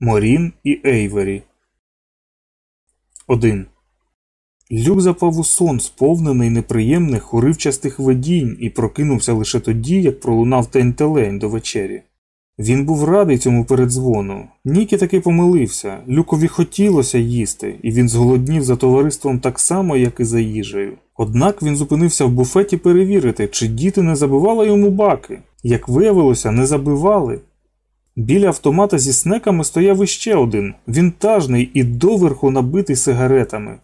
Морін і Ейвері. 1. Люк запав у сон, сповнений неприємних уривчастих видінь, і прокинувся лише тоді, як пролунав тень-телень до вечері. Він був радий цьому передзвону. Нікі таки помилився. Люкові хотілося їсти, і він зголоднів за товариством так само, як і за їжею. Однак він зупинився в буфеті перевірити, чи діти не забивали йому баки. Як виявилося, не забивали. Біля автомата зі снеками стояв іще один, вінтажний і доверху набитий сигаретами.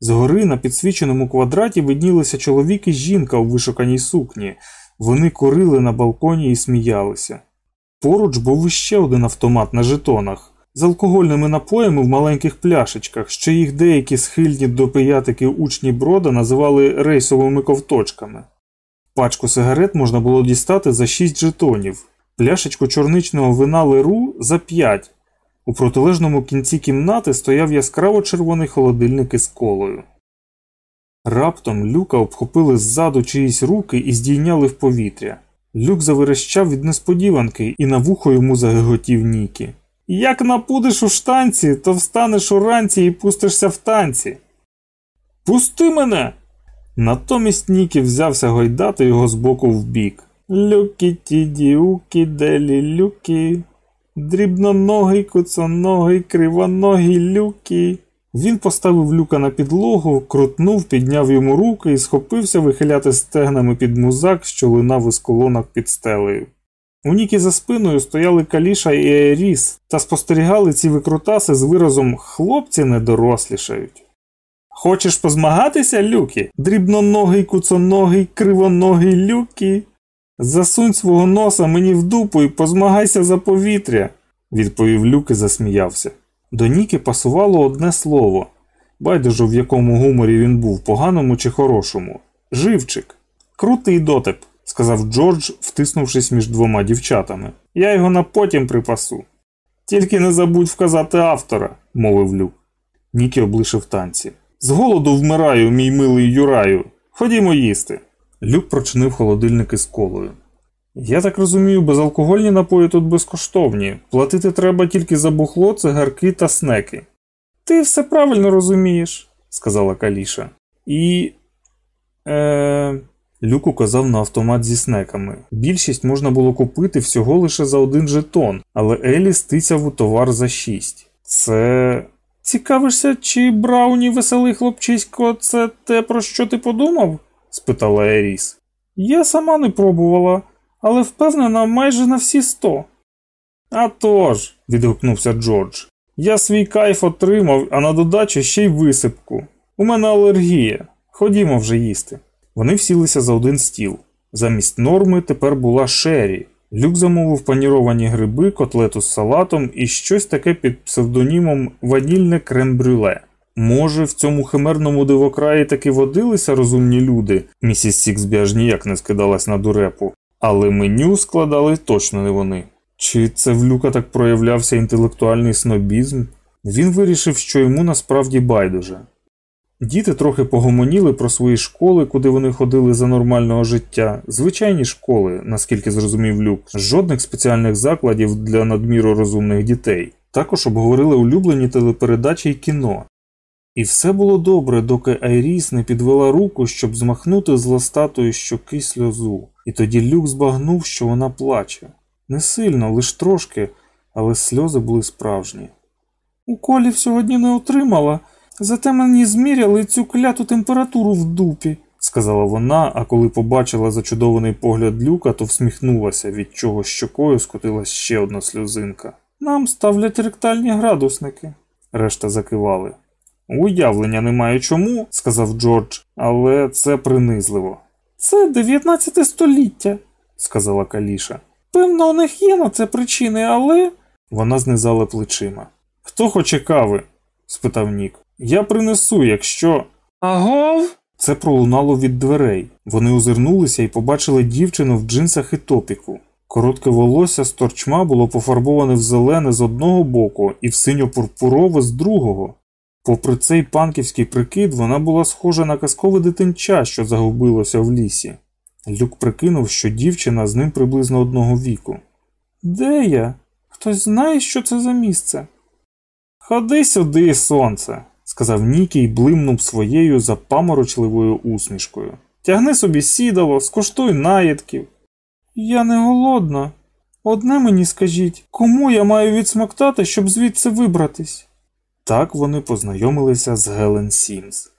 Згори на підсвіченому квадраті виднілися чоловік і жінка у вишуканій сукні. Вони курили на балконі і сміялися. Поруч був іще один автомат на жетонах з алкогольними напоями в маленьких пляшечках, що їх деякі схильні до пиятики учні брода називали рейсовими ковточками. Пачку сигарет можна було дістати за 6 жетонів, пляшечку чорничного вина леру за 5. У протилежному кінці кімнати стояв яскраво червоний холодильник із колою. Раптом люка обхопили ззаду чиїсь руки і здійняли в повітря. Люк заверещав від несподіванки і на вухо йому загиготів Нікі. Як напудиш у штанці, то встанеш уранці і пустишся в танці. Пусти мене. Натомість Нікі взявся гойдати його з боку в бік. Люкі ті укі, делі люкі, дрібноногий, куцоногий, кривоногий люкі. Він поставив люка на підлогу, крутнув, підняв йому руки і схопився вихиляти стегнами під музак, що линав із колонок під стелею. У Нікі за спиною стояли Каліша і Еріс та спостерігали ці викрутаси з виразом хлопці не дорослішають. Хочеш позмагатися, люкі? Дрібноногий, куцоногий, кривоногий люкі? Засунь свого носа мені в дупу і позмагайся за повітря, відповів люк і засміявся. До Ніки пасувало одне слово байдуже, в якому гуморі він був, поганому чи хорошому. Живчик. Крутий дотип, сказав Джордж, втиснувшись між двома дівчатами. Я його на потім припасу. Тільки не забудь вказати автора, мовив Люк. Нікі облишив танці. З голоду вмираю, мій милий Юраю. Ходімо їсти. Люк прочинив холодильник із колою. Я так розумію, безалкогольні напої тут безкоштовні. Платити треба тільки за бухло, цигарки та снеки. Ти все правильно розумієш, сказала Каліша. І. Е... Люк указав на автомат зі снеками. Більшість можна було купити всього лише за один жетон, але Елі стицяв у товар за шість. Це. Цікавишся, чи Брауні веселий хлопчисько, це те, про що ти подумав? Спитала Еріс. Я сама не пробувала але впевнена майже на всі сто. «А тож», – відгукнувся Джордж, я свій кайф отримав, а на додачу ще й висипку. У мене алергія. Ходімо вже їсти. Вони всілися за один стіл. Замість норми тепер була шері. Люк замовив паніровані гриби, котлету з салатом і щось таке під псевдонімом ванільне крем-брюле. Може, в цьому химерному дивокраї таки водилися розумні люди, місіс Сіксбі аж ніяк не скидалась на дурепу, але меню складали точно не вони. Чи це в Люка так проявлявся інтелектуальний снобізм? Він вирішив, що йому насправді байдуже. Діти трохи погомоніли про свої школи, куди вони ходили за нормального життя, звичайні школи, наскільки зрозумів Люк, жодних спеціальних закладів для надміру розумних дітей. Також обговорили улюблені телепередачі й кіно. І все було добре, доки Айріс не підвела руку, щоб змахнути з ластатої щоки сльозу. І тоді люк збагнув, що вона плаче. Не сильно, лиш трошки, але сльози були справжні. Уколів сьогодні не отримала, зате мені зміряли цю кляту температуру в дупі, сказала вона, а коли побачила зачудований погляд люка, то всміхнулася, від чого щокою скотилась ще одна сльозинка. Нам ставлять ректальні градусники, решта закивали. Уявлення немає чому, сказав Джордж, але це принизливо. Це 19 століття, сказала Каліша. Певно, у них є на це причини, але. Вона знизала плечима. Хто хоче кави? спитав Нік. Я принесу, якщо. Агов? Це пролунало від дверей. Вони озирнулися і побачили дівчину в джинсах і топіку. Коротке волосся з торчма було пофарбоване в зелене з одного боку і в синьо-пурпурове з другого. Попри цей панківський прикид, вона була схожа на казкове дитинча, що загубилося в лісі. Люк прикинув, що дівчина з ним приблизно одного віку. Де я? Хтось знає, що це за місце? Ходи сюди, сонце, сказав Нікі блимнув своєю запаморочливою усмішкою. Тягни собі сідало, скуштуй наїдків. Я не голодна. Одне мені скажіть, кому я маю відсмоктати, щоб звідси вибратись? Так вони познайомилися з Гелен Сімс.